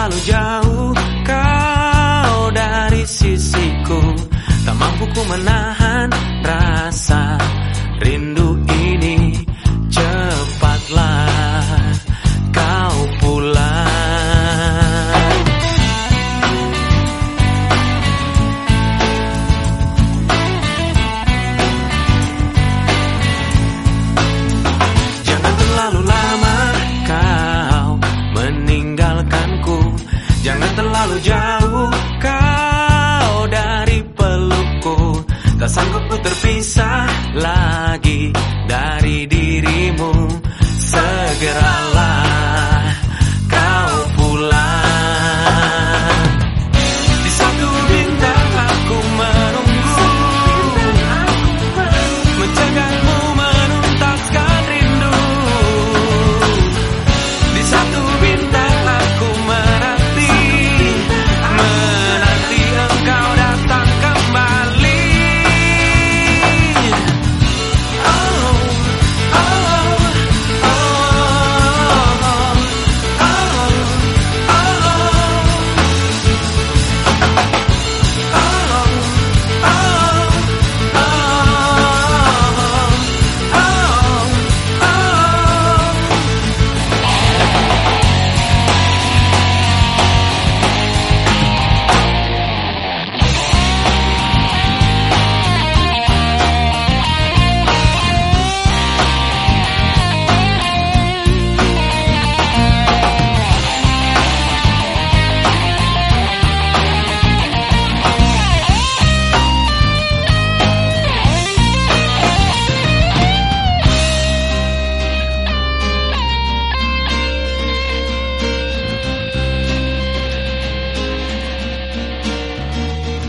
terlalu jauh. Kau dari sisiku Tak mampu ku menahan rasa. Jangan terlalu jauh kau dari pelukku. Tak sanggup ku terpisah lagi dari dirimu. Segeralah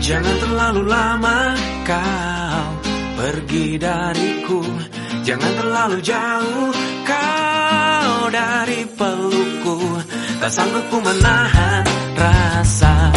Jangan terlalu lama kau pergi dariku. Jangan terlalu jauh kau dari pelukku Tak sanggup ku menahan rasa